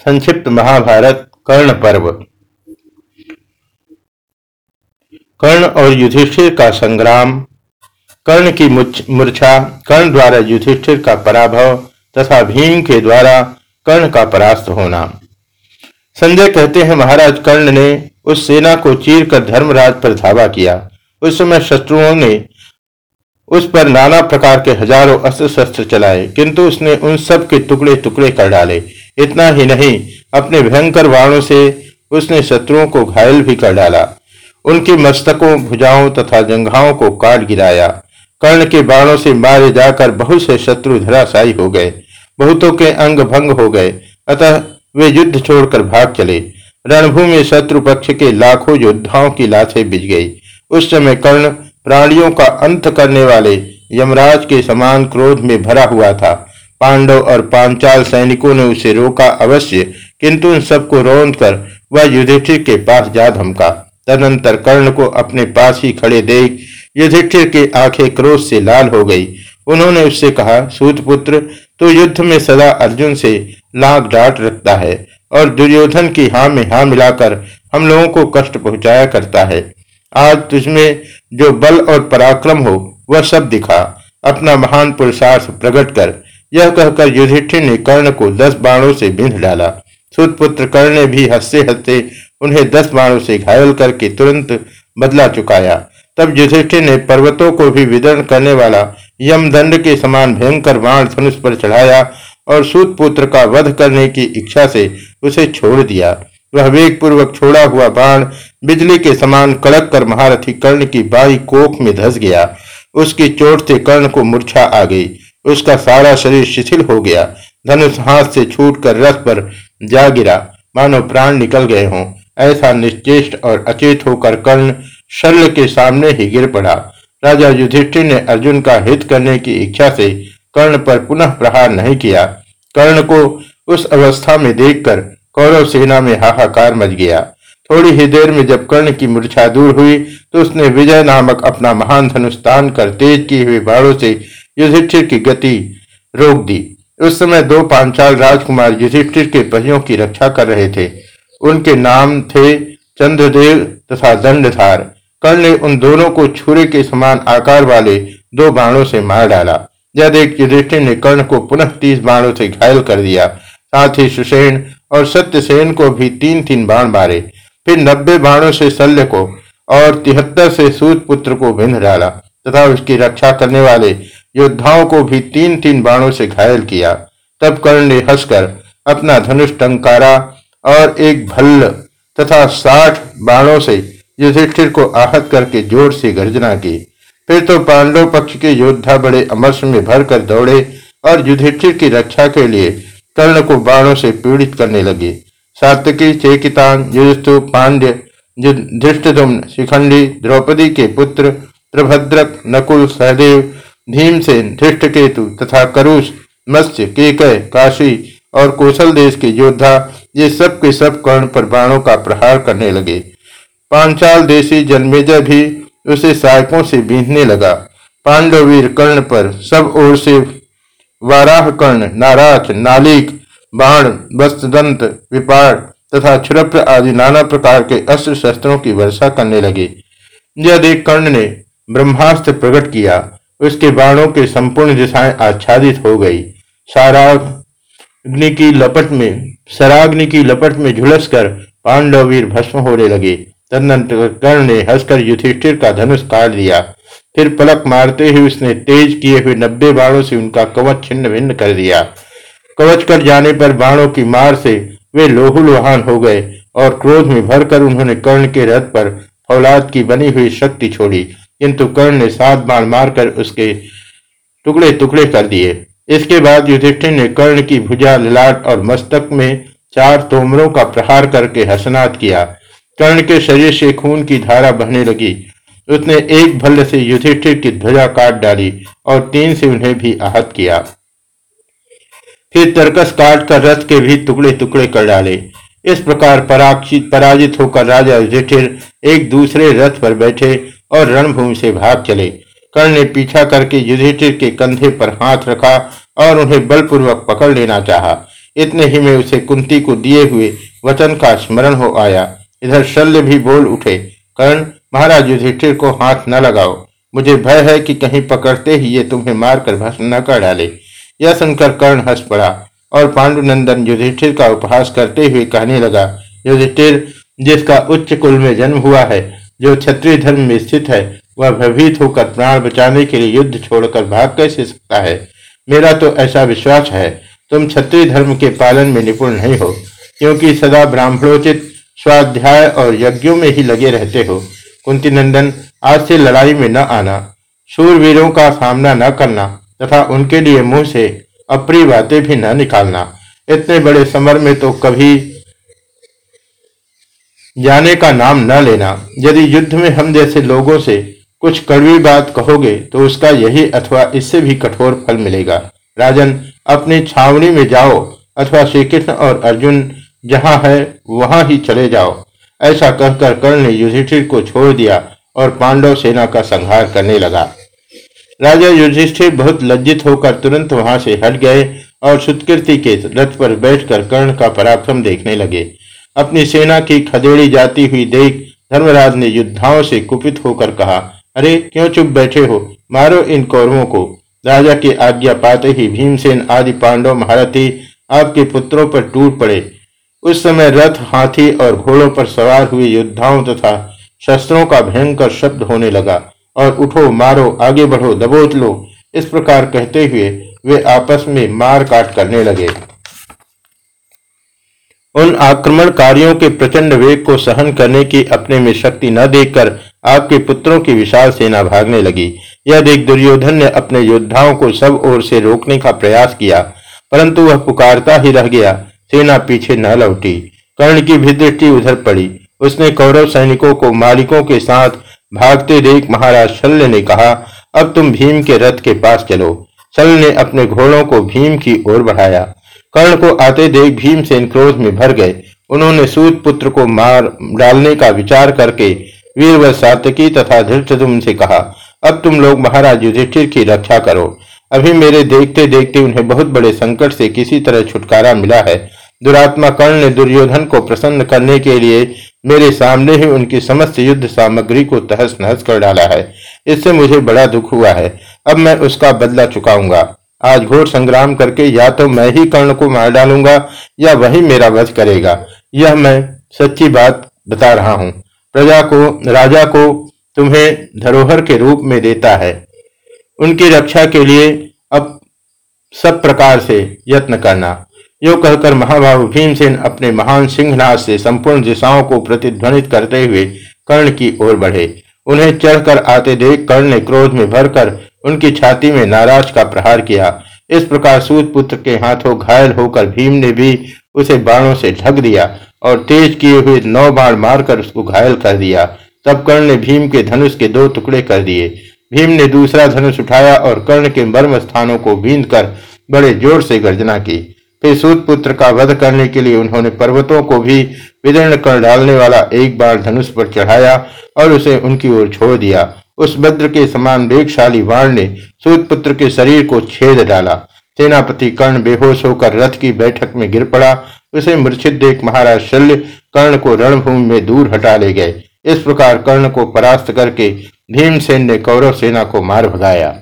संक्षिप्त महाभारत कर्ण पर्व कर्ण और युधिष्ठिर का संग्राम, कर्ण की मूर्छा, कर्ण द्वारा युधिष्ठिर का पराभव तथा भीम के द्वारा कर्ण का परास्त होना। संजय कहते हैं, महाराज कर्ण ने उस सेना को चीर कर धर्मराज पर धावा किया। उस समय शत्रुओं ने उस पर नाना प्रकार के हज़ारों अस्त्र शस्त्र चलाए, किंतु उसने उन सब के टुकड़े टुकड़े कर डाले। इतना ही नहीं, अपने भयंकर बाणों से उसने शत्रुओं को घायल भी कर डाला। उनके मस्तकों, भुजाओं तथा जंघाओं को काट गिराया। कर्ण के बाणों से मारे जाकर बहुत से शत्रु धराशायी हो गए। बहुतों के अंग भंग हो गए। अतः वे युद्ध छोड़कर भाग चले। रणभूमि शत्रु पक्ष के लाखों योद्धाओं की लाशें बिज गई। उस समय कर्ण प्राणियों का अंत करने वाले यमराज के समान क्रोध में भरा हुआ था। पांडव और पांचाल सैनिकों ने उसे रोका अवश्य, किंतु उन सबको रौंद कर वह युधिष्ठिर के पास जा धमका। तदनंतर कर्ण को अपने पास ही खड़े देख युधिष्ठिर की आँखें क्रोध से लाल हो गई। उन्होंने उससे कहा सूतपुत्र तो युद्ध में सदा अर्जुन से लाख डांट रखता है और दुर्योधन की हाँ में हाँ मिलाकर हम लोगों को कष्ट पहुँचाया करता है। आज तुझमें जो बल और पराक्रम हो, वह सब दिखा। अपना महान पुरुषार्थ प्रकट कर यह कहकर युधिष्ठिर ने कर्ण को दस बाणों से बिंध डाला। सुतपुत्र कर्ण ने भी हँसते हँसते उन्हें दस बाणों से घायल करके तुरंत बदला चुकाया। तब युधिष्ठिर ने पर्वतों को भी विदरण करने वाला यमदंड के समान भयंकर बाण धनुष पर चढ़ाया और सूतपुत्र का वध करने की इच्छा से उसे छोड़ दिया। वह वेग पूर्वक छोड़ा हुआ बाण बिजली के समान कड़क कर महारथी कर्ण की बाई कोख में धस गया। उसकी चोट से कर्ण को मूर्छा आ गई। उसका सारा शरीर शिथिल हो गया। धनुष हाथ से छूट कर रथ पर जा गिरा। मानो प्राण निकल गए हों। ऐसा निश्चेष्ट और अचेत होकर कर्ण शल्य के सामने ही गिर पड़ा। राजा युधिष्ठिर ने अर्जुन का हित करने की इच्छा से कर्ण पर पुनः प्रहार नहीं किया। कर्ण को उस अवस्था में देखकर कौरव सेना में हाहाकार मच गया। थोड़ी ही देर में जब कर्ण की मूर्छा दूर हुई तो उसने विजय नामक अपना महान धनुष तान कर तेज किए हुए बाणों से युधिष्ठिर की गति रोक दी। उस समय दो पांचाल राजकुमार युधिष्ठिर के पहियों की रक्षा कर रहे थे। उनके नाम थे चंद्रदेव तथा दंडधार। कर्ण ने उन दोनों को छुरे के समान आकार वाले दो बाणों से मार डाला। यह देख युधिष्ठिर ने कर्ण को पुनः तीस बाणों से घायल कर दिया। साथ ही सुषेण और सत्यसेन को भी तीन तीन बाण मारे। फिर नब्बे बाणों से शल्य को और तिहत्तर से सूत पुत्र को भिन्न डाला तथा उसकी रक्षा करने वाले योद्धाओं को भी तीन तीन बाणों से घायल किया। तब कर्ण ने हंसकर अपना धनुष टंकारा और एक भल्ल तथा साठ बाणों से युधिष्ठिर को आहत करके ज़ोर से गर्जना की। फिर तो पांडव पक्ष के योद्धा बड़े अमर्ष में भरकर दौड़े और युधिष्ठिर की रक्षा के लिए कर्ण को बाणों से पीड़ित करने लगे। सातकी चेकितान युद्धु पांड्य धृष्टुम्न शिखंडी, द्रौपदी के पुत्र प्रभद्रक नकुल, सहदेव भीमसेन, धृष्टकेतु तथा करुष, मत्स्य, केकय, काशी और कौशल देश के योद्धा ये सब के सब कर्ण पर बाणों का प्रहार करने लगे। पांचाल देशी जन्मेजय भी उसे सहायकों से बीधने लगा। पांडवीर कर्ण पर सब ओर से वाराह कर्ण, नाराज़, नालिक, बाण, वस्त्रदंत विपाड़ तथा क्षुरप्र आदि नाना प्रकार के अस्त्र शस्त्रों की वर्षा करने लगे। यह देख कर्ण ने ब्रह्मास्त्र प्रकट किया। उसके बाणों के संपूर्ण दिशाएँ आच्छादित हो गई। साराग्नि की लपट में सराग्नि की लपट में झुलस कर पांडव वीर भस्म होने लगे। तदनंतर कर्ण ने हंसकर युधिष्ठिर का धनुष काट दिया। फिर पलक मारते ही उसने तेज किए हुए नब्बे बाणों से उनका कवच छिन्न भिन्न कर दिया। कवच कर जाने पर बाणों की मार से वे लोहुलुहान हो गए और क्रोध में भरकर उन्होंने कर्ण के रथ पर फौलाद की बनी हुई शक्ति छोड़ी। किंतु कर्ण ने सात बाण मारकर उसके टुकड़े टुकड़े कर दिए। इसके बाद युधिष्ठिर ने कर्ण की भुजा, ललाट और मस्तक में चार तोमरों का प्रहार करके हसनात किया। कर्ण के शरीर से खून की धारा बहने लगी। उसने एक भल्ल से युधिष्ठिर की ध्वजा काट डाली और तीन से उन्हें भी आहत किया। फिर तरकस काट कर रथ के भी टुकड़े टुकड़े कर डाले। इस प्रकार पराक्षित पराजित होकर राजा युधिष्ठिर एक दूसरे रथ पर बैठे और रणभूमि से भाग चले। कर्ण ने पीछा करके युधिष्ठिर के कंधे पर हाथ रखा और उन्हें बलपूर्वक पकड़ लेना चाहा। इतने ही में उसे कुंती को दिए हुए वचन का स्मरण हो आया। इधर शल्य भी बोल उठे, कर्ण, महाराज युधिष्ठिर को हाथ न लगाओ। मुझे भय है कि कहीं पकड़ते ही ये तुम्हें मारकर भस्म न कर डाले। यह सुनकर कर्ण हंस पड़ा और पांडुनंदन युधिष्ठिर का उपहास करते हुए कहने लगा, युधिष्ठिर, जिसका उच्च कुल में जन्म हुआ है जो क्षत्रिय धर्म में स्थित है, वह भयभीत होकर प्राण बचाने के लिए युद्ध छोड़कर भाग कैसे सकता है। मेरा तो ऐसा विश्वास है, तुम क्षत्रिय धर्म के पालन में निपुण नहीं हो, क्योंकि सदा ब्राह्मणोचित, स्वाध्याय और यज्ञों में ही लगे रहते हो। कुंती नंदन, आज से लड़ाई में न आना, शूरवीरों का सामना न करना, तथा उनके लिए मुँह से अप्रिय बातें भी न निकालना। इतने बड़े समर में तो कभी जाने का नाम न लेना। यदि युद्ध में हम जैसे लोगों से कुछ कड़वी बात कहोगे तो उसका यही अथवा इससे भी कठोर फल मिलेगा। राजन, अपनी छावनी में जाओ, अथवा श्री कृष्ण और अर्जुन जहाँ है, वहाँ ही चले जाओ। ऐसा कहकर कर्ण ने युधिष्ठिर को छोड़ दिया और पांडव सेना का संहार करने लगा। राजा युधिष्ठिर बहुत लज्जित होकर तुरंत वहाँ से हट गए और सुत्कृति के रथ पर बैठकर कर्ण का पराक्रम देखने लगे। अपनी सेना की खदेड़ी जाती हुई देख धर्मराज ने युद्धाओं से कुपित होकर कहा, अरे, क्यों चुप बैठे हो? मारो इन कौरवों को। राजा की आज्ञा पाते ही भीमसेन आदि पांडव महारथी आपके पुत्रों पर टूट पड़े। उस समय रथ, हाथी और घोड़ों पर सवार हुए योद्धाओं तथा शस्त्रों का भयंकर शब्द होने लगा, और उठो, मारो, आगे बढ़ो, दबोच लो। इस प्रकार कहते हुए वे आपस में मार काट करने लगे। उन आक्रमणकारियों के प्रचंड वेग को सहन करने की अपने में शक्ति न देखकर आपके पुत्रों की विशाल सेना भागने लगी। यह देख दुर्योधन ने अपने योद्धाओं को सब ओर से रोकने का प्रयास किया, परंतु वह पुकारता ही रह गया, सेना पीछे न लौटी। कर्ण की भी दृष्टि उधर पड़ी। उसने कौरव सैनिकों को मालिकों के साथ भागते देख महाराज शल्य ने कहा, अब तुम भीम के रथ के पास चलो। शल्य ने अपने घोड़ों को भीम की ओर बढ़ाया। कर्ण को आते देख भीमसेन क्रोध में भर गए। उन्होंने सूत पुत्र को मार डालने का विचार करके वीर व सातकी तथा धृष्टुम से कहा, अब तुम लोग महाराज युधिष्ठिर की रक्षा करो। अभी मेरे देखते देखते उन्हें बहुत बड़े संकट से किसी तरह छुटकारा मिला है। दुरात्मा कर्ण ने दुर्योधन को प्रसन्न करने के लिए मेरे सामने ही उनकी समस्त युद्ध सामग्री को तहस नहस कर डाला है। इससे मुझे बड़ा दुख हुआ है। अब मैं उसका बदला चुकाऊँगा। आज घोर संग्राम करके या तो मैं ही कर्ण को मार डालूँगा, या वही मेरा वध करेगा। यह मैं सच्ची बात बता रहा हूँ। प्रजा को, राजा को तुम्हें धरोहर के रूप में देता है। उनकी रक्षा के लिए अब सब प्रकार से यत्न करना। यो कहकर महाबाहु भीमसेन अपने महान सिंहनाथ से संपूर्ण दिशाओं को प्रतिध्वनित करते हुए कर्ण की ओर बढ़े। उन्हें चढ़कर आते देख कर्ण ने क्रोध में भरकर उनकी छाती में नाराज़ का प्रहार किया। इस प्रकार सूत पुत्र के हाथों घायल होकर भीम ने भी उसे बाणों से ढक दिया और तेज किए हुए नौ बाण मारकर उसको घायल कर दिया। तब कर्ण ने भीम के धनुष के दो टुकड़े कर दिए। भीम ने दूसरा धनुष उठाया और कर्ण के मर्म स्थानों को बींद कर बड़े ज़ोर से गर्जना की। फिर सूत पुत्र का वध करने के लिए उन्होंने पर्वतों को भी विदीर्ण कर डालने वाला एक बार धनुष पर चढ़ाया और उसे उनकी ओर छोड़ दिया। उस भद्र के समान वेगशाली वाण ने सूत पुत्र के शरीर को छेद डाला। सेनापति कर्ण बेहोश होकर रथ की बैठक में गिर पड़ा। उसे मूर्छित देख महाराज शल्य कर्ण को रणभूमि में दूर हटा ले गए। इस प्रकार कर्ण को परास्त करके भीमसेन ने कौरव सेना को मार भगाया।